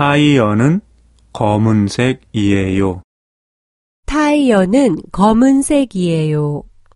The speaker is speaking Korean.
타이어는 검은색이에요. 타이어는 검은색이에요.